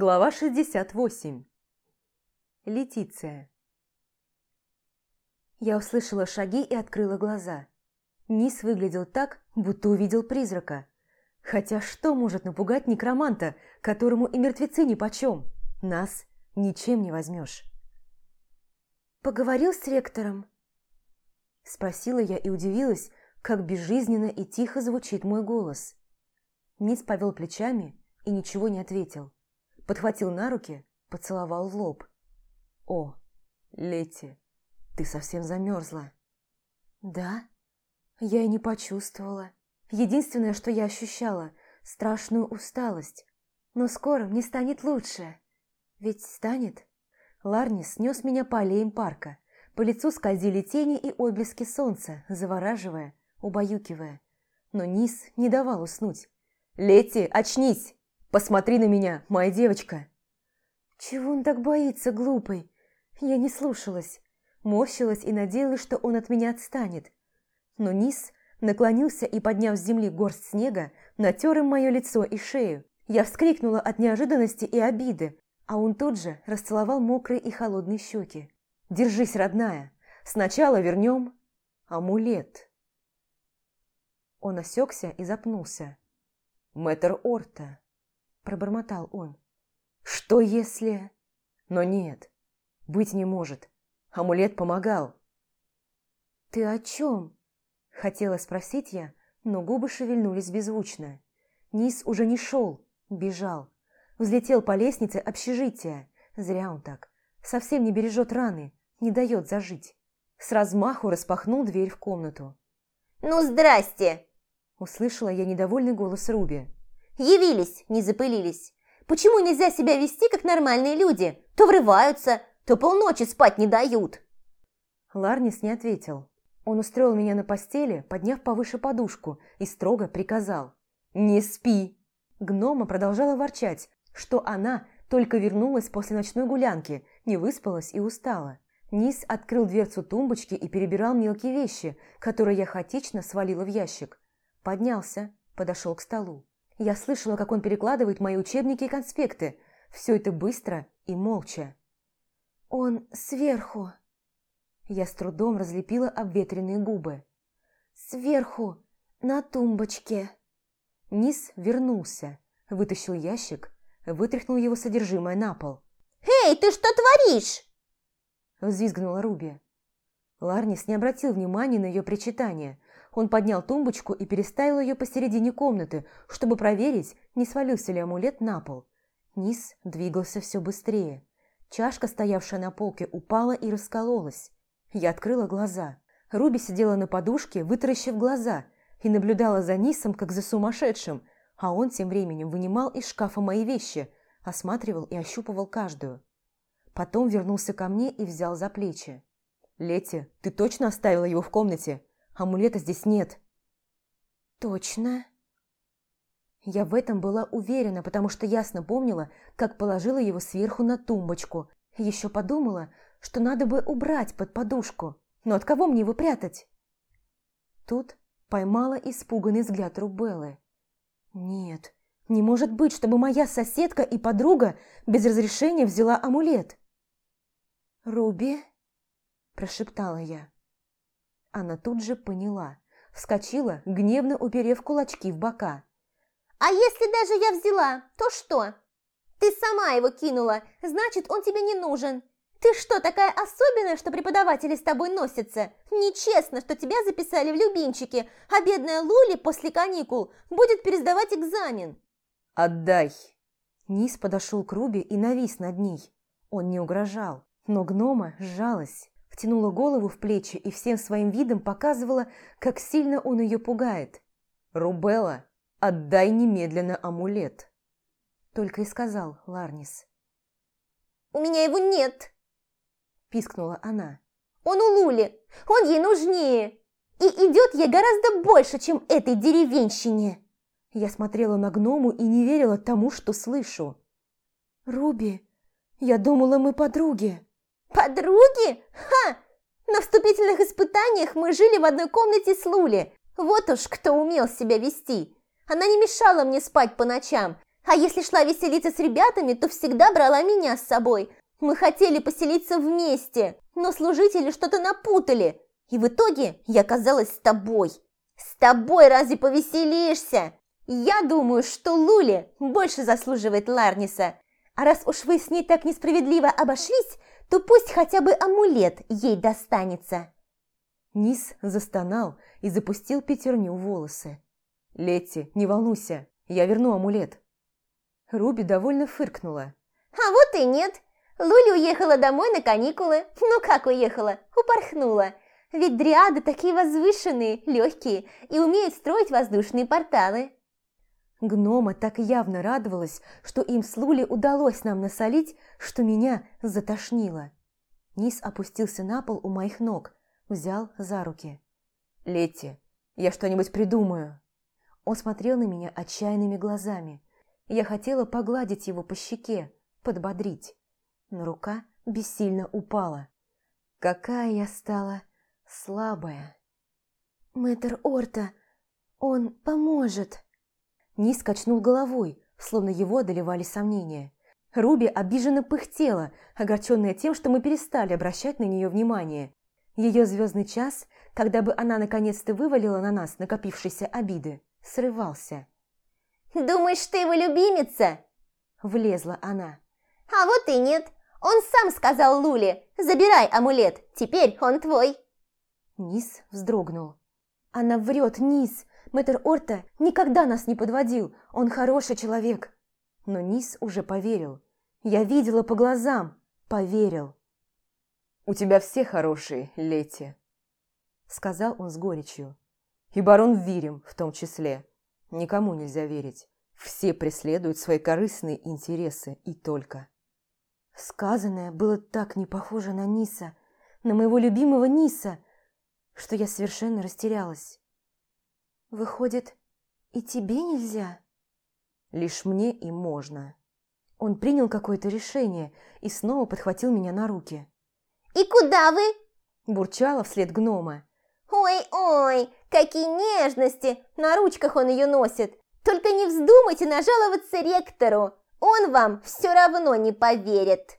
Глава 68. Летиция. Я услышала шаги и открыла глаза. Низ выглядел так, будто увидел призрака. Хотя что может напугать некроманта, которому и мертвецы нипочем? Нас ничем не возьмешь. «Поговорил с ректором?» Спросила я и удивилась, как безжизненно и тихо звучит мой голос. Низ повел плечами и ничего не ответил подхватил на руки, поцеловал в лоб. «О, Лети, ты совсем замерзла». «Да?» Я и не почувствовала. Единственное, что я ощущала – страшную усталость. Но скоро мне станет лучше. Ведь станет? Ларнис снес меня по аллеям парка. По лицу скользили тени и отблески солнца, завораживая, убаюкивая. Но низ не давал уснуть. «Лети, очнись!» Посмотри на меня, моя девочка!» Чего он так боится, глупый? Я не слушалась. Морщилась и надеялась, что он от меня отстанет. Но низ наклонился и, подняв с земли горсть снега, натер им мое лицо и шею. Я вскрикнула от неожиданности и обиды, а он тут же расцеловал мокрые и холодные щеки. «Держись, родная! Сначала вернем амулет!» Он осекся и запнулся. «Мэтр Орта!» Пробормотал он. «Что если...» «Но нет, быть не может. Амулет помогал». «Ты о чем?» Хотела спросить я, но губы шевельнулись беззвучно. Низ уже не шел, бежал. Взлетел по лестнице общежития. Зря он так. Совсем не бережет раны, не дает зажить. С размаху распахнул дверь в комнату. «Ну, здрасте!» Услышала я недовольный голос Руби. Явились, не запылились. Почему нельзя себя вести, как нормальные люди? То врываются, то полночи спать не дают. Ларнис не ответил. Он устроил меня на постели, подняв повыше подушку, и строго приказал. «Не спи!» Гнома продолжала ворчать, что она только вернулась после ночной гулянки, не выспалась и устала. Низ открыл дверцу тумбочки и перебирал мелкие вещи, которые я хаотично свалила в ящик. Поднялся, подошел к столу. Я слышала, как он перекладывает мои учебники и конспекты. Все это быстро и молча. «Он сверху!» Я с трудом разлепила обветренные губы. «Сверху, на тумбочке!» Низ вернулся, вытащил ящик, вытряхнул его содержимое на пол. «Эй, ты что творишь?» Взвизгнула Руби. Ларнис не обратил внимания на ее причитание, он поднял тумбочку и переставил ее посередине комнаты, чтобы проверить, не свалился ли амулет на пол. Низ двигался все быстрее. Чашка, стоявшая на полке, упала и раскололась. Я открыла глаза. Руби сидела на подушке, вытаращив глаза, и наблюдала за Нисом, как за сумасшедшим, а он тем временем вынимал из шкафа мои вещи, осматривал и ощупывал каждую. Потом вернулся ко мне и взял за плечи. «Лети, ты точно оставила его в комнате? Амулета здесь нет». «Точно?» Я в этом была уверена, потому что ясно помнила, как положила его сверху на тумбочку. Еще подумала, что надо бы убрать под подушку. Но от кого мне его прятать? Тут поймала испуганный взгляд Рубеллы. Нет, не может быть, чтобы моя соседка и подруга без разрешения взяла амулет. «Руби?» – прошептала я. Она тут же поняла. Вскочила, гневно уперев кулачки в бока. «А если даже я взяла, то что? Ты сама его кинула, значит, он тебе не нужен. Ты что, такая особенная, что преподаватели с тобой носятся? Нечестно, что тебя записали в любимчики, а бедная Лули после каникул будет пересдавать экзамен». «Отдай!» Низ подошел к Руби и навис над ней. Он не угрожал, но гнома сжалась втянула голову в плечи и всем своим видом показывала, как сильно он ее пугает. «Рубелла, отдай немедленно амулет!» Только и сказал Ларнис. «У меня его нет!» Пискнула она. «Он у Лули! Он ей нужнее! И идет ей гораздо больше, чем этой деревенщине!» Я смотрела на гному и не верила тому, что слышу. «Руби, я думала, мы подруги!» «Подруги? Ха! На вступительных испытаниях мы жили в одной комнате с Лули. Вот уж кто умел себя вести. Она не мешала мне спать по ночам, А если шла веселиться с ребятами, то всегда брала меня с собой. Мы хотели поселиться вместе, но служители что-то напутали. И в итоге я оказалась с тобой. С тобой разве повеселишься? Я думаю, что Лули больше заслуживает Ларниса. А раз уж вы с ней так несправедливо обошлись, то пусть хотя бы амулет ей достанется. Низ застонал и запустил пятерню в волосы. «Летти, не волнуйся, я верну амулет». Руби довольно фыркнула. «А вот и нет. Лули уехала домой на каникулы. Ну как уехала? Упорхнула. Ведь дриады такие возвышенные, легкие и умеют строить воздушные порталы». Гнома так явно радовалась, что им с Лули удалось нам насолить, что меня затошнило. Низ опустился на пол у моих ног, взял за руки. «Летти, я что-нибудь придумаю». Он смотрел на меня отчаянными глазами. Я хотела погладить его по щеке, подбодрить, но рука бессильно упала. Какая я стала слабая. «Мэтр Орта, он поможет!» Низ качнул головой, словно его одолевали сомнения. Руби обиженно пыхтела, огорченная тем, что мы перестали обращать на нее внимание. Ее звездный час, когда бы она наконец-то вывалила на нас накопившиеся обиды, срывался. «Думаешь, ты его любимица?» Влезла она. «А вот и нет. Он сам сказал Луле, забирай амулет, теперь он твой». Низ вздрогнул. «Она врет, Низ! Мэтр Орта никогда нас не подводил, он хороший человек!» Но Низ уже поверил. Я видела по глазам, поверил. «У тебя все хорошие, Лети», — сказал он с горечью. «И барон Вирим в том числе. Никому нельзя верить. Все преследуют свои корыстные интересы и только». Сказанное было так не похоже на Ниса, на моего любимого Ниса, что я совершенно растерялась. «Выходит, и тебе нельзя?» «Лишь мне и можно». Он принял какое-то решение и снова подхватил меня на руки. «И куда вы?» – бурчала вслед гнома. «Ой-ой, какие нежности! На ручках он ее носит! Только не вздумайте нажаловаться ректору, он вам все равно не поверит!»